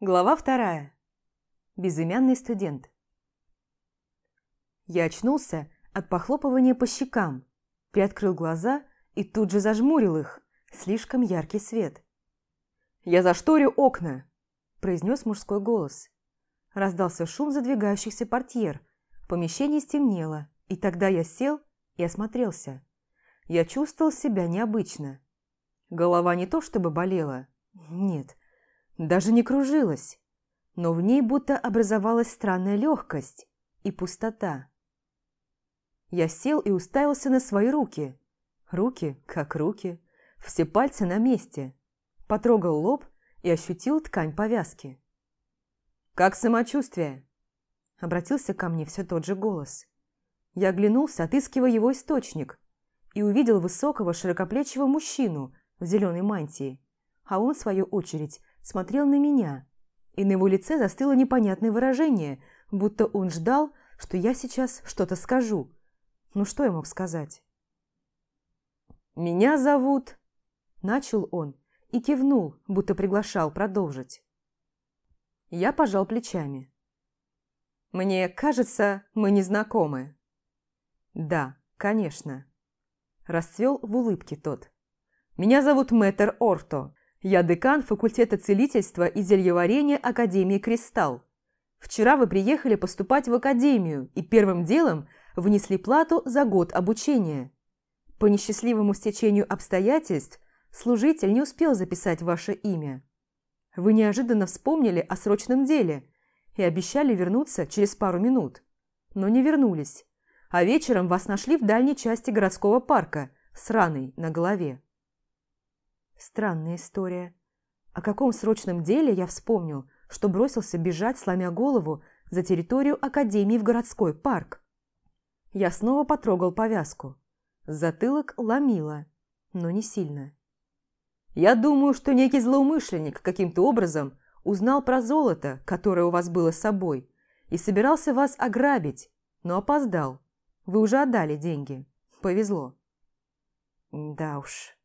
Глава вторая. Безымянный студент. Я очнулся от похлопывания по щекам, приоткрыл глаза и тут же зажмурил их. Слишком яркий свет. «Я зашторю окна!» – произнес мужской голос. Раздался шум задвигающихся портьер. В помещении стемнело, и тогда я сел и осмотрелся. Я чувствовал себя необычно. Голова не то чтобы болела. Нет – даже не кружилась, но в ней будто образовалась странная легкость и пустота. Я сел и уставился на свои руки. Руки, как руки, все пальцы на месте. Потрогал лоб и ощутил ткань повязки. «Как самочувствие?» Обратился ко мне все тот же голос. Я оглянулся, отыскивая его источник, и увидел высокого широкоплечего мужчину в зеленой мантии, а он, в свою очередь, смотрел на меня, и на его лице застыло непонятное выражение, будто он ждал, что я сейчас что-то скажу. Ну что я мог сказать? «Меня зовут...» – начал он и кивнул, будто приглашал продолжить. Я пожал плечами. «Мне кажется, мы не знакомы». «Да, конечно». Расцвел в улыбке тот. «Меня зовут Мэтр Орто. Я декан факультета целительства и зельеварения Академии «Кристалл». Вчера вы приехали поступать в академию и первым делом внесли плату за год обучения. По несчастливому стечению обстоятельств служитель не успел записать ваше имя. Вы неожиданно вспомнили о срочном деле и обещали вернуться через пару минут, но не вернулись, а вечером вас нашли в дальней части городского парка с раной на голове. Странная история. О каком срочном деле я вспомнил, что бросился бежать, сломя голову, за территорию Академии в городской парк. Я снова потрогал повязку. Затылок ломило, но не сильно. Я думаю, что некий злоумышленник каким-то образом узнал про золото, которое у вас было с собой, и собирался вас ограбить, но опоздал. Вы уже отдали деньги. Повезло. Да уж.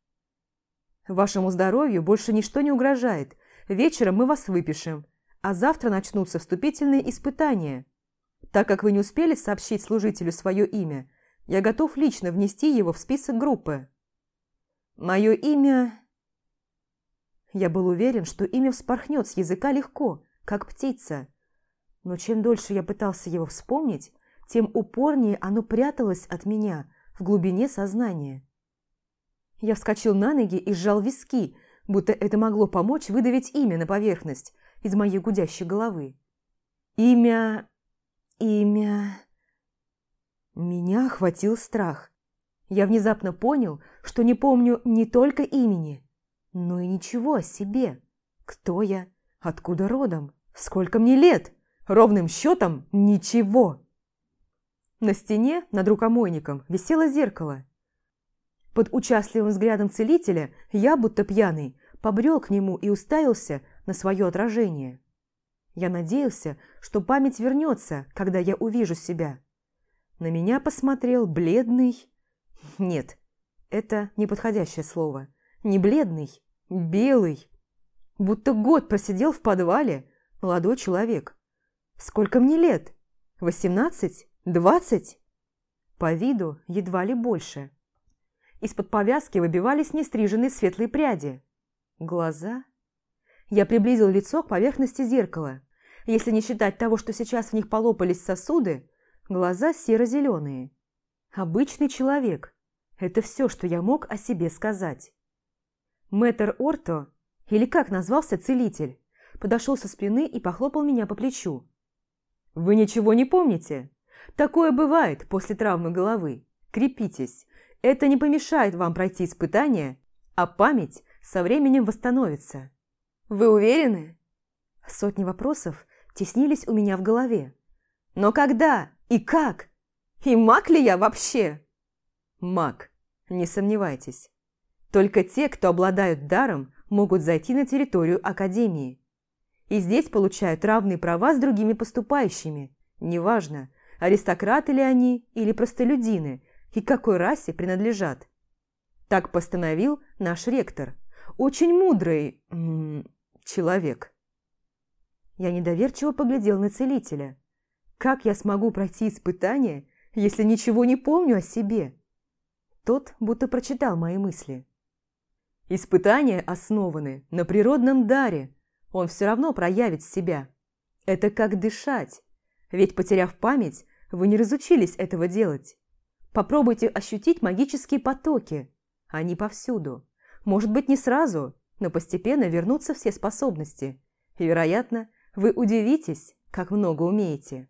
Вашему здоровью больше ничто не угрожает. Вечером мы вас выпишем, а завтра начнутся вступительные испытания. Так как вы не успели сообщить служителю свое имя, я готов лично внести его в список группы. Мое имя... Я был уверен, что имя вспорхнет с языка легко, как птица. Но чем дольше я пытался его вспомнить, тем упорнее оно пряталось от меня в глубине сознания. Я вскочил на ноги и сжал виски, будто это могло помочь выдавить имя на поверхность из моей гудящей головы. Имя... имя... Меня охватил страх. Я внезапно понял, что не помню не только имени, но и ничего о себе. Кто я? Откуда родом? Сколько мне лет? Ровным счетом ничего. На стене над рукомойником висело зеркало – под участливым взглядом целителя я, будто пьяный, побрел к нему и уставился на свое отражение. Я надеялся, что память вернется, когда я увижу себя. На меня посмотрел бледный... Нет, это неподходящее слово. Не бледный, белый. Будто год просидел в подвале молодой человек. Сколько мне лет? Восемнадцать? Двадцать? По виду едва ли больше. Из-под повязки выбивались нестриженные светлые пряди. Глаза? Я приблизил лицо к поверхности зеркала. Если не считать того, что сейчас в них полопались сосуды, глаза серо-зеленые. Обычный человек. Это все, что я мог о себе сказать. Мэтр Орто, или как назвался целитель, подошел со спины и похлопал меня по плечу. «Вы ничего не помните? Такое бывает после травмы головы. Крепитесь, это не помешает вам пройти испытание, а память со временем восстановится. Вы уверены? Сотни вопросов теснились у меня в голове. Но когда и как? И маг ли я вообще? Маг, не сомневайтесь. Только те, кто обладают даром, могут зайти на территорию Академии. И здесь получают равные права с другими поступающими. Неважно, аристократы ли они или простолюдины – и какой расе принадлежат. Так постановил наш ректор. Очень мудрый человек. Я недоверчиво поглядел на целителя. Как я смогу пройти испытание, если ничего не помню о себе? Тот будто прочитал мои мысли. Испытания основаны на природном даре. Он все равно проявит себя. Это как дышать. Ведь, потеряв память, вы не разучились этого делать. Попробуйте ощутить магические потоки. Они повсюду. Может быть, не сразу, но постепенно вернутся все способности. И, вероятно, вы удивитесь, как много умеете.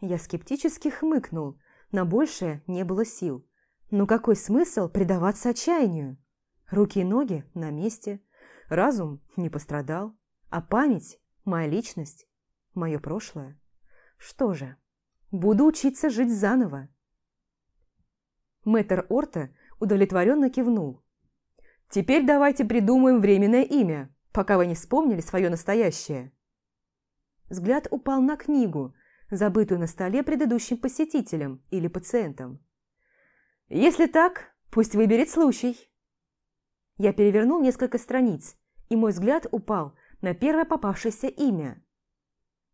Я скептически хмыкнул. На большее не было сил. Но какой смысл предаваться отчаянию? Руки и ноги на месте. Разум не пострадал. А память – моя личность, мое прошлое. Что же, буду учиться жить заново. Мэтр Орта удовлетворенно кивнул. «Теперь давайте придумаем временное имя, пока вы не вспомнили свое настоящее». Взгляд упал на книгу, забытую на столе предыдущим посетителем или пациентом. «Если так, пусть выберет случай». Я перевернул несколько страниц, и мой взгляд упал на первое попавшееся имя.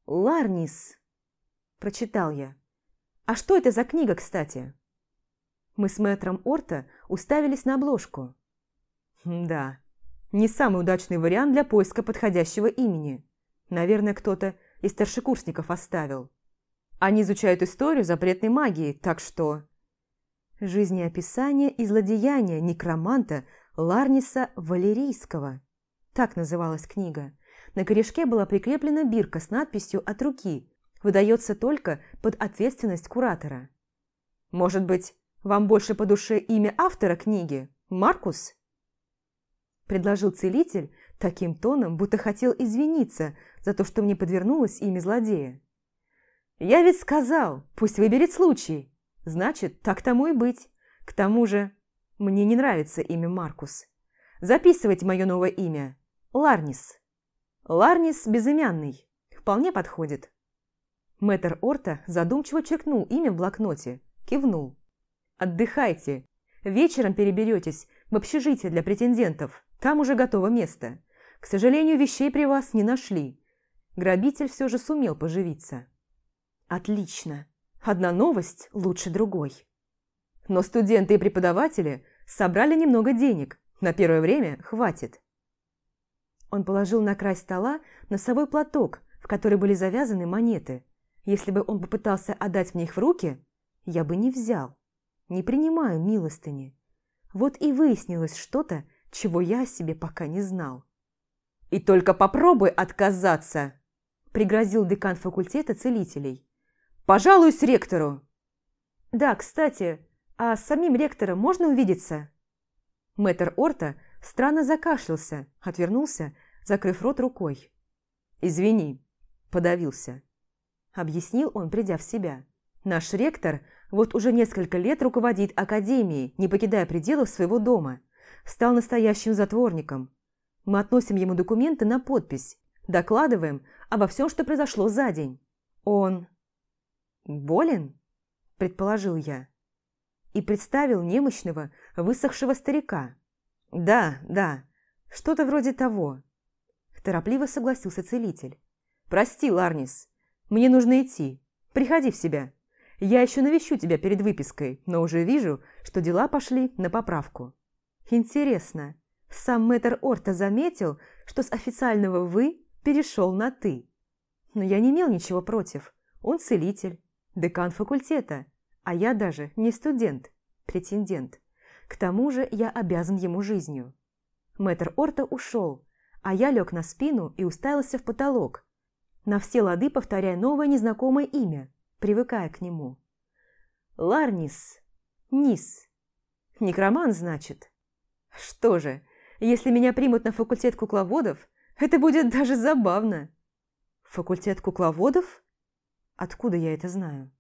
«Ларнис», – прочитал я. «А что это за книга, кстати?» Мы с мэтром Орта уставились на обложку. Да, не самый удачный вариант для поиска подходящего имени. Наверное, кто-то из старшекурсников оставил. Они изучают историю запретной магии, так что... Жизнеописание и злодеяния некроманта Ларниса Валерийского. Так называлась книга. На корешке была прикреплена бирка с надписью «От руки». Выдается только под ответственность куратора. Может быть, вам больше по душе имя автора книги? Маркус?» Предложил целитель таким тоном, будто хотел извиниться за то, что мне подвернулось имя злодея. «Я ведь сказал, пусть выберет случай. Значит, так тому и быть. К тому же, мне не нравится имя Маркус. Записывайте мое новое имя. Ларнис. Ларнис безымянный. Вполне подходит». Мэтр Орта задумчиво черкнул имя в блокноте, кивнул. Отдыхайте. Вечером переберетесь в общежитие для претендентов. Там уже готово место. К сожалению, вещей при вас не нашли. Грабитель все же сумел поживиться. Отлично. Одна новость лучше другой. Но студенты и преподаватели собрали немного денег. На первое время хватит. Он положил на край стола носовой платок, в который были завязаны монеты. Если бы он попытался отдать мне их в руки, я бы не взял не принимаю милостыни. Вот и выяснилось что-то, чего я о себе пока не знал. «И только попробуй отказаться!» – пригрозил декан факультета целителей. «Пожалуюсь ректору!» «Да, кстати, а с самим ректором можно увидеться?» Мэтр Орта странно закашлялся, отвернулся, закрыв рот рукой. «Извини», – подавился. Объяснил он, придя в себя. «Наш ректор вот уже несколько лет руководит академией, не покидая пределов своего дома. Стал настоящим затворником. Мы относим ему документы на подпись, докладываем обо всем, что произошло за день. Он... болен? Предположил я. И представил немощного, высохшего старика. Да, да, что-то вроде того. Торопливо согласился целитель. Прости, Ларнис, мне нужно идти. Приходи в себя. Я еще навещу тебя перед выпиской, но уже вижу, что дела пошли на поправку. Интересно, сам мэтр Орта заметил, что с официального «вы» перешел на «ты». Но я не имел ничего против. Он целитель, декан факультета, а я даже не студент, претендент. К тому же я обязан ему жизнью. Мэтр Орта ушел, а я лег на спину и уставился в потолок, на все лады повторяя новое незнакомое имя, привыкая к нему. Ларнис. Низ. Некроман, значит. Что же, если меня примут на факультет кукловодов, это будет даже забавно. Факультет кукловодов? Откуда я это знаю?